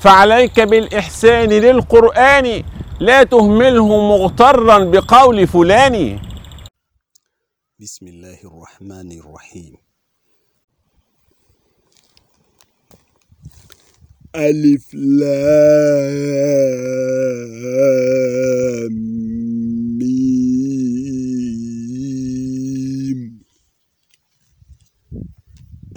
فعليك بالإحسان للقرآن لا تهمله مغترا بقول فلان. بسم الله الرحمن الرحيم. ألف لام ميم.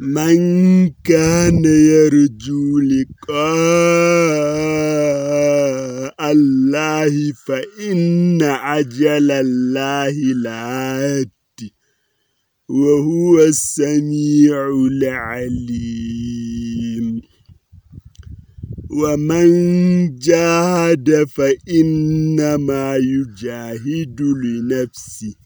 من كان يرجو لقاء الله فإن عجل الله لات وهو السميع العليم. ومن جاهد فإنما يجاهد لنفسه.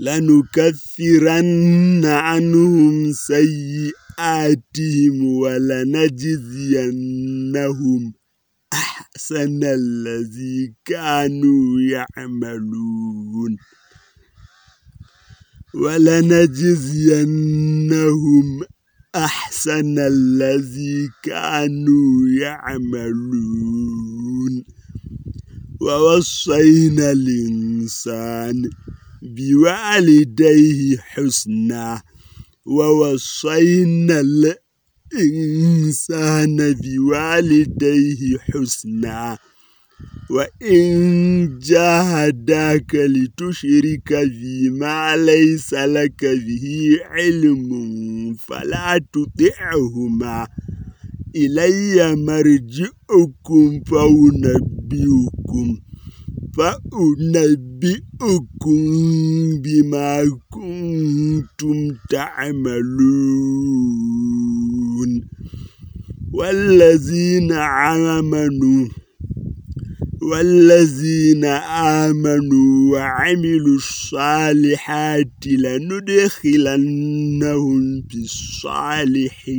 لنكفرن عنهم سيئاتهم ولنجزينهم أحسن الذي كانوا يعملون. ولنجزينهم أحسن الذي كانوا يعملون. ووصينا الإنسان بوالديه حسنا ووصينا الإنسان بوالديه حسنا وإن جاهداك لتشرك بما ليس لك به علم فلا تطعهما إلي مرجعكم فأنبئكم فأنبئكم بما كنتم تعملون والذين آمنوا والذين آمنوا وعملوا الصالحات لندخلنهم في الصالحين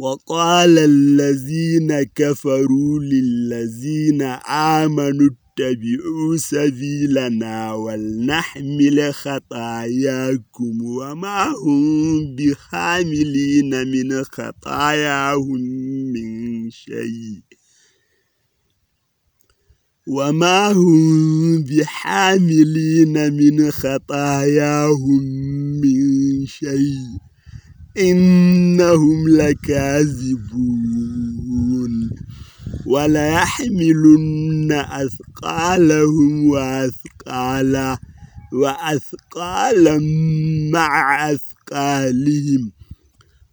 وقال الذين كفروا للذين آمنوا اتبعوا سبيلنا ولنحمل خطاياكم وما هم بحاملين من خطاياهم من شيء. وما هم بحاملين من خطاياهم من شيء. إنهم لكاذبون ولا يحملن أثقالهم وأثقالا وأثقالا مع أثقالهم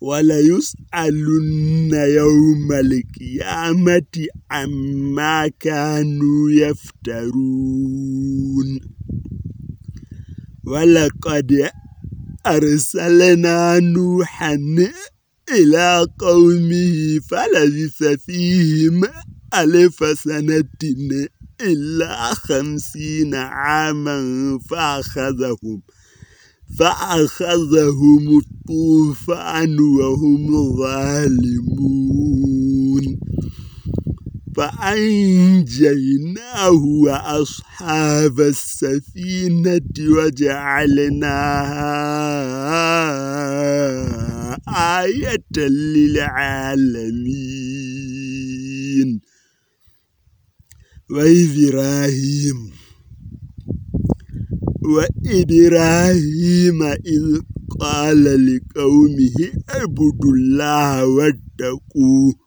ولا يسألن يوم القيامة عما كانوا يفترون ولقد أرسلنا نوحا إلى قومه فلبث فيهم ألف سنة إلا خمسين عاما فأخذهم فأخذهم الطوفان وهم ظالمون. فأنجيناه وأصحاب السفينة وجعلناها آية للعالمين. وإبراهيم وإبراهيم إذ قال لقومه اعبدوا الله واتقوه.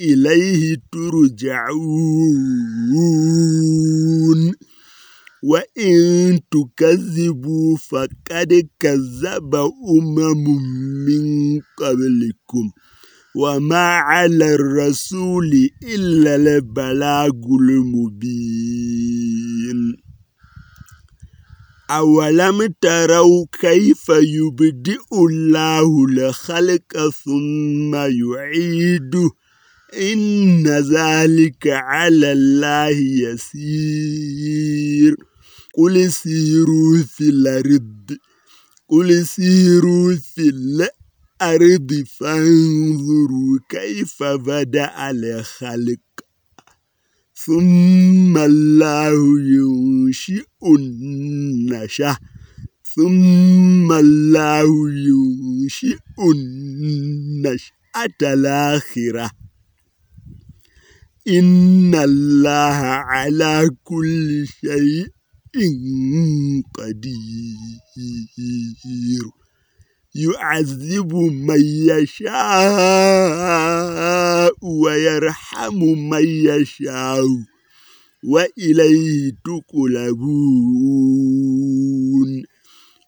إليه ترجعون. وإن تكذبوا فقد كذب أمم من قبلكم. وما على الرسول إلا البلاغ المبين. أولم تروا كيف يبدئ الله الخلق ثم يعيده؟ إن ذلك على الله يسير. قل سيروا في الأرض. قل سيروا في الأرض فانظروا كيف بدأ الخلق. ثم الله ينشئ النشأ ثم الله ينشئ النشأة الآخرة. إن الله على كل شيء قدير. يعذب من يشاء ويرحم من يشاء وإليه تقلبون.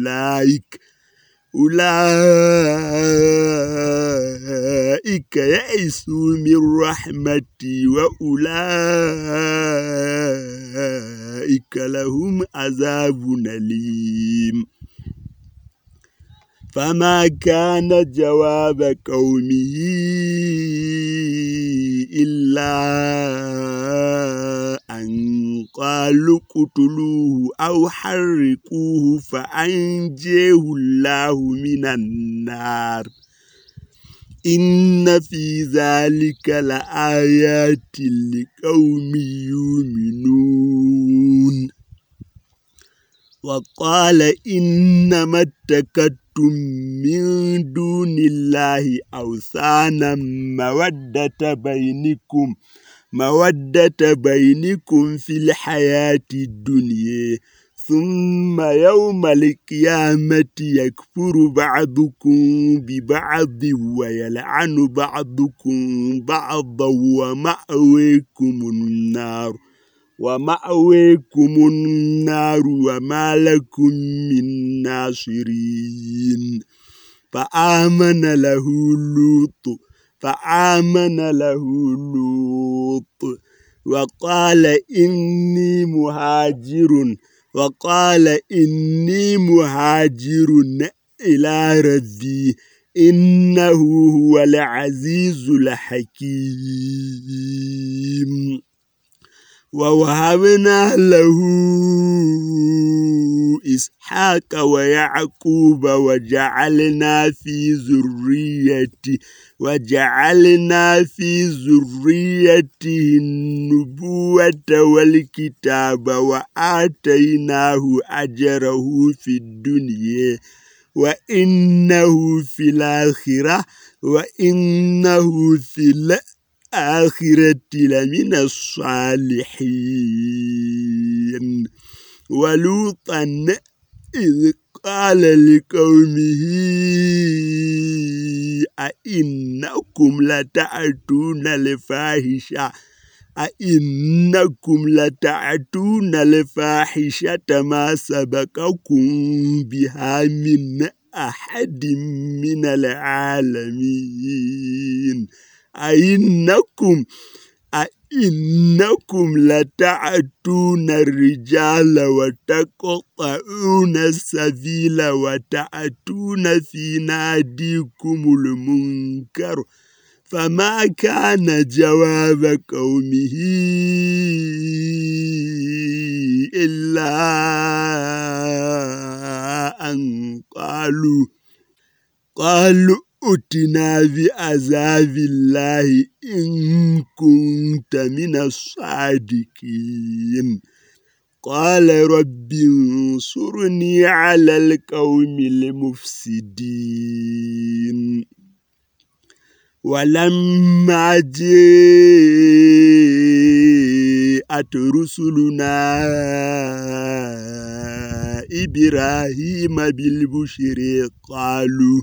أولئك أولئك يئسوا من رحمتي وأولئك لهم عذاب أليم. فما كان جواب قومه إلا أن قالوا قتلوه أو حرقوه فأنجيه الله من النار. إن في ذلك لآيات لقوم يؤمنون. وقال إنما اتكت من دون الله أوثانا مودة بينكم مودة بينكم في الحياة الدنيا. ثم يوم القيامة يكفر بعضكم ببعض ويلعن بعضكم بعضا ومأويكم النار. ومأويكم النار وما لكم من ناصرين. فآمن له لوط فآمن له لوط. وقال إني مهاجر وقال إني مهاجر إلى ربي إنه هو العزيز الحكيم. ووهبنا له إسحاق ويعقوب وجعلنا في ذريته وجعلنا في ذريته النبوة والكتاب وآتيناه أجره في الدنيا وإنه في الآخرة وإنه في الآخرة لمن الصالحين. ولوطا إذ قال لقومه أئنكم لتأتون الفاحشة؟ أئنكم لتأتون الفاحشة ما سبقكم بها من أحد من العالمين. أئنكم أئنكم لتعتون الرجال وتقطعون السبيل وتأتون في ناديكم المنكر فما كان جواب قومه إلا أن قالوا قالوا أتنا بعذاب الله إن كنت من الصادقين قال رب انصرني على القوم المفسدين ولما جاءت رسلنا إبراهيم بالبشر قالوا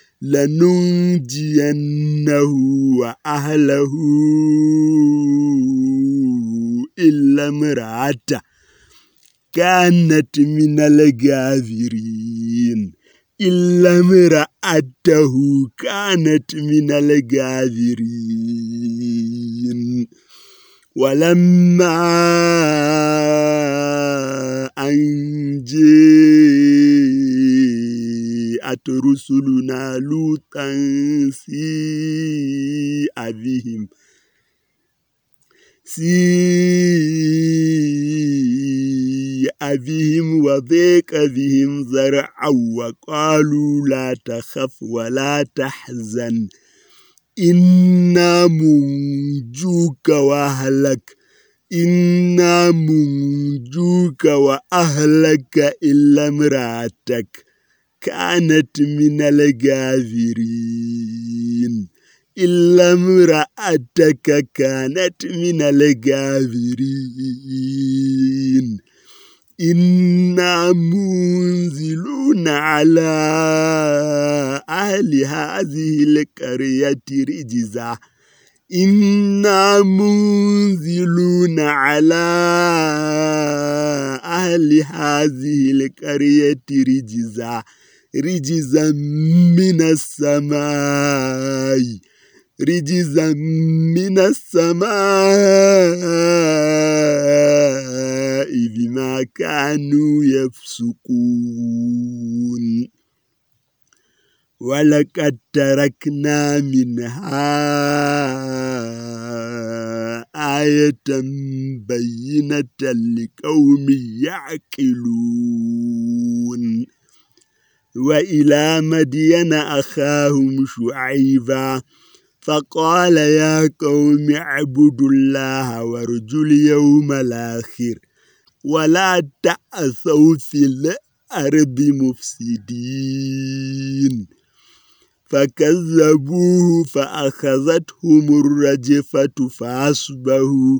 لننجينه وأهله إلا امرأته كانت من الغابرين إلا امرأته كانت من الغابرين ولما أن جاءت رسلنا لوطا سيء بهم سيء بهم وضيق بهم زرعا وقالوا لا تخف ولا تحزن. إنا منجوك وأهلك. إنا منجوك وأهلك إلا امرأتك. كانت من الغابرين إلا امرأتك كانت من الغابرين إنا منزلون على أهل هذه القرية رجزا. إنا منزلون على أهل هذه القرية رجزا. رجزا من السماء رجزا من السماء بما كانوا يفسقون. ولقد تركنا منها آية بينة لقوم يعقلون. وإلى مدين أخاهم شعيبا فقال يا قوم اعبدوا الله وارجوا اليوم الآخر ولا تأسوا في الأرض مفسدين. فكذبوه فأخذتهم الرجفة فأصبحوا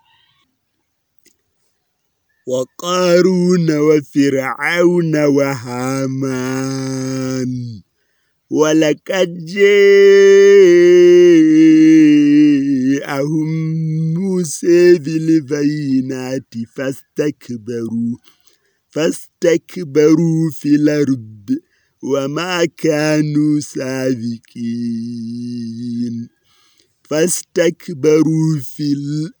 وقارون وفرعون وهامان. ولقد جاءهم موسى بالبينات فاستكبروا فاستكبروا في الأرض وما كانوا سابقين. فاستكبروا في الأرض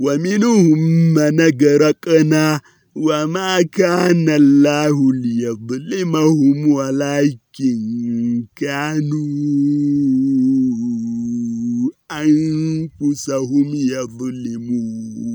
ومنهم من أغرقنا وما كان الله ليظلمهم ولكن كانوا أنفسهم يظلمون.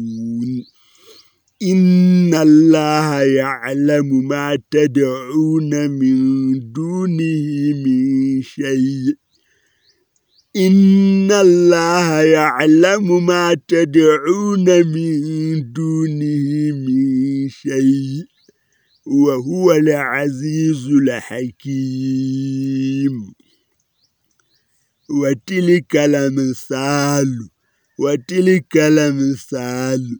إن الله يعلم ما تدعون من دونه من شيء. إن الله يعلم ما تدعون من دونه من شيء. وهو العزيز الحكيم. وتلك الامثال وتلك الامثال.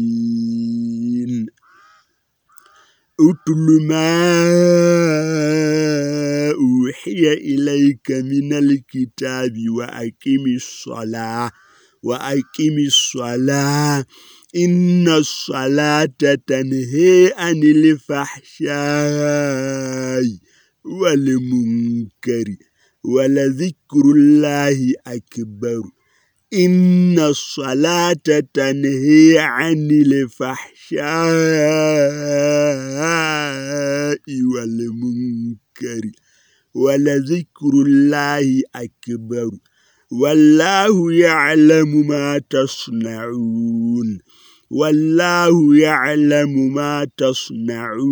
أتل ما أوحي إليك من الكتاب وأقم الصلاة وأقم الصلاة. إن الصلاة تنهي عن الفحشاء والمنكر ولذكر الله أكبر. إن الصلاة تنهي عن الفحشاء والمنكر ولذكر الله أكبر والله يعلم ما تصنعون والله يعلم ما تصنعون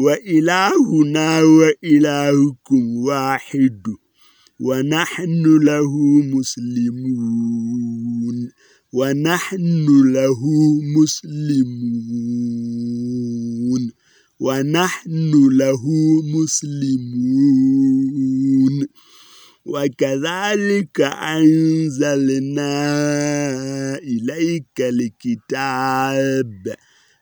وإلهنا وإلهكم واحد ونحن له مسلمون ونحن له مسلمون ونحن له مسلمون وكذلك أنزلنا إليك الكتاب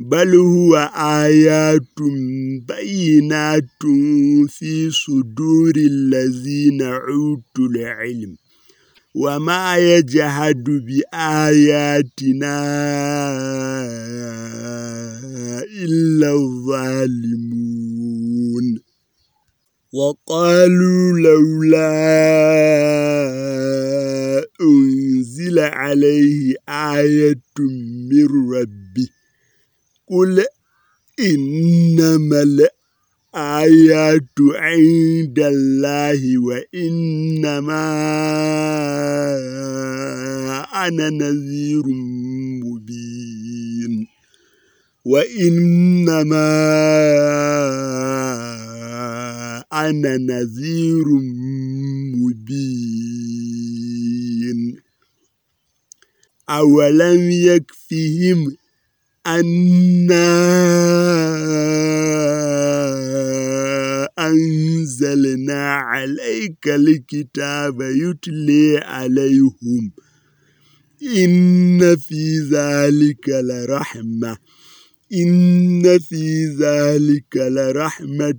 بل هو آيات بينات في صدور الذين أوتوا العلم وما يجحد بآياتنا إلا الظالمون وقالوا لولا أنزل عليه آية من ربه قل إنما الآيات عند الله وإنما أنا نذير مبين. وإنما أنا نذير مبين. أولم يكفهم أنا أنزلنا عليك الكتاب يتلي عليهم إن في ذلك لرحمة. إن في ذلك لرحمة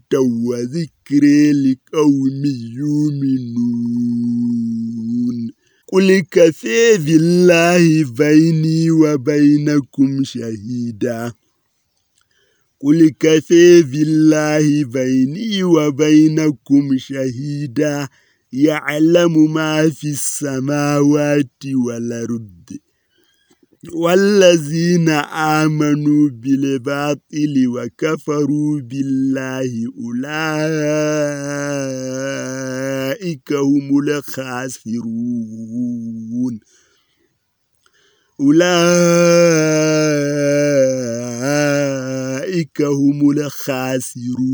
وذكر لقوم يؤمنون. قل كفى بالله بيني وبينكم شهيدا. قل كفى بالله بيني وبينكم شهيدا. يعلم ما في السماوات والأرض والذين آمنوا بالباطل وكفروا بالله أولئك هم الخاسرون. أولئك هم الخاسرون.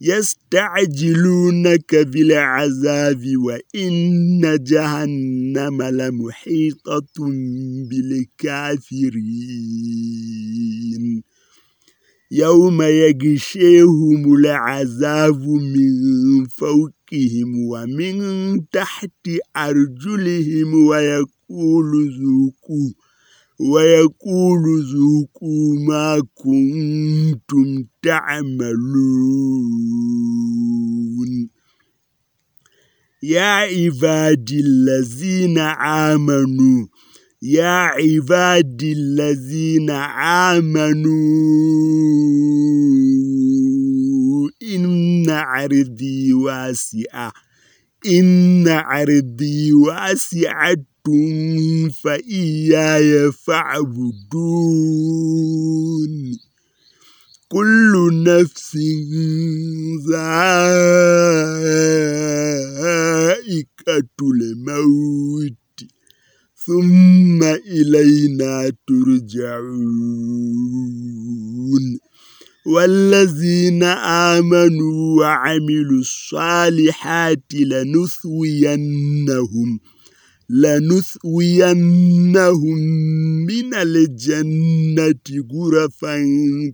يستعجلونك بالعذاب وإن جهنم لمحيطة بالكافرين. يوم يغشيهم العذاب من فوقهم ومن تحت أرجلهم ويقول ذوقوا ويقول ذوقوا ما كنتم تعملون. يا عبادي الذين آمنوا يا عبادي الذين آمنوا إن عرضي واسعة إن عرضي واسعة. فإياي فاعبدون كل نفس ذائقة الموت ثم إلينا ترجعون والذين آمنوا وعملوا الصالحات لنثوينهم لنثوينهم من الجنة غرفا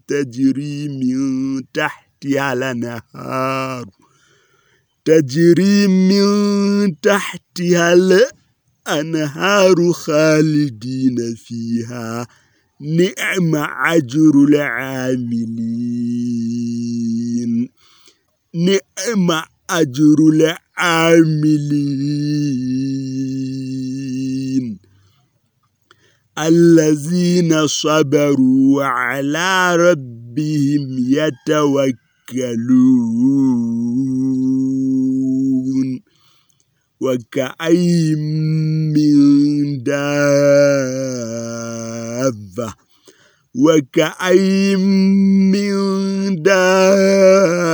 تجري من تحتها الأنهار. تجري من تحتها الأنهار خالدين فيها. نعم أجر العاملين. نعم أجر العاملين. الذين صبروا وعلى ربهم يتوكلون. وكأي من دابة. وكأي من دابة.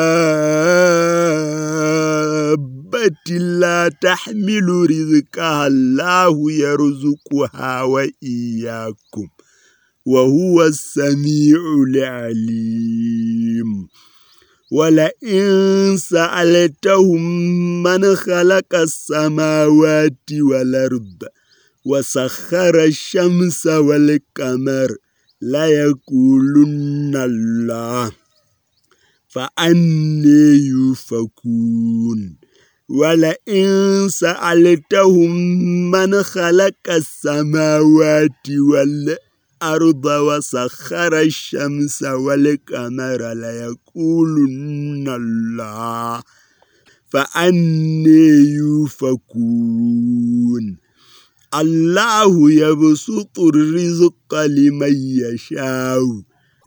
لا تحمل رزقها الله يرزقها وإياكم وهو السميع العليم. ولئن سألتهم من خلق السماوات والأرض وسخر الشمس والقمر لا يقولن الله فأني يفكون ولئن سألتهم من خلق السماوات والأرض وسخر الشمس والقمر ليقولن الله فأني يفكون الله يبسط الرزق لمن يشاء.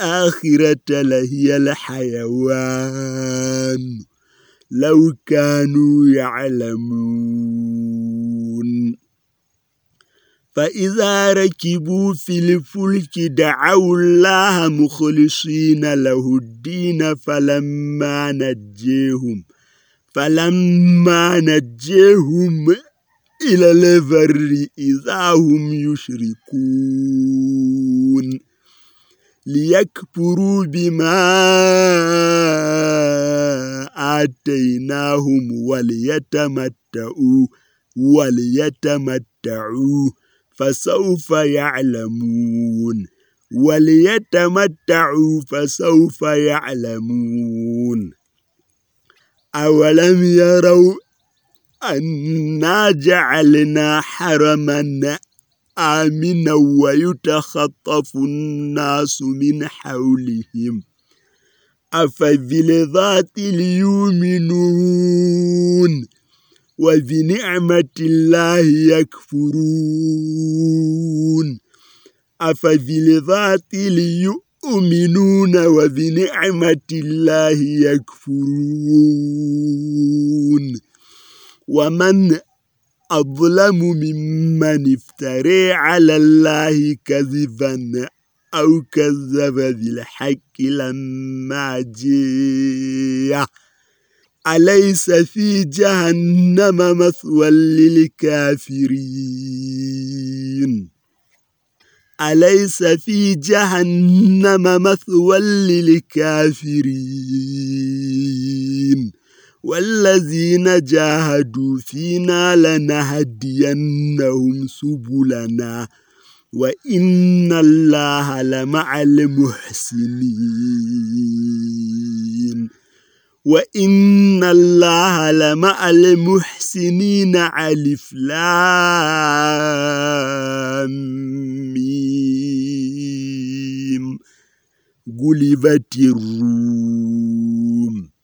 الآخرة لهي الحيوان. لو كانوا يعلمون. فإذا ركبوا في الفلك دعوا الله مخلصين له الدين فلما نجيهم فلما نجيهم إلى البر إذا هم يشركون. ليكفروا بما آتيناهم وليتمتعوا وليتمتعوا فسوف يعلمون. وليتمتعوا فسوف يعلمون. أولم يروا أنا جعلنا حرما آمنا ويتخطف الناس من حولهم. أفبالذات ليؤمنون وبنعمة الله يكفرون. أفبالذات ليؤمنون وبنعمة الله يكفرون. ومن أظلم ممن افترى على الله كذبا أو كذب بالحق لما جاء أليس في جهنم مثوى للكافرين؟ أليس في جهنم مثوى للكافرين؟ والذين جاهدوا فينا لنهدينهم سبلنا. وإن الله لمع المحسنين. وإن الله لمع المحسنين علف لام ميم. غلبت الروم.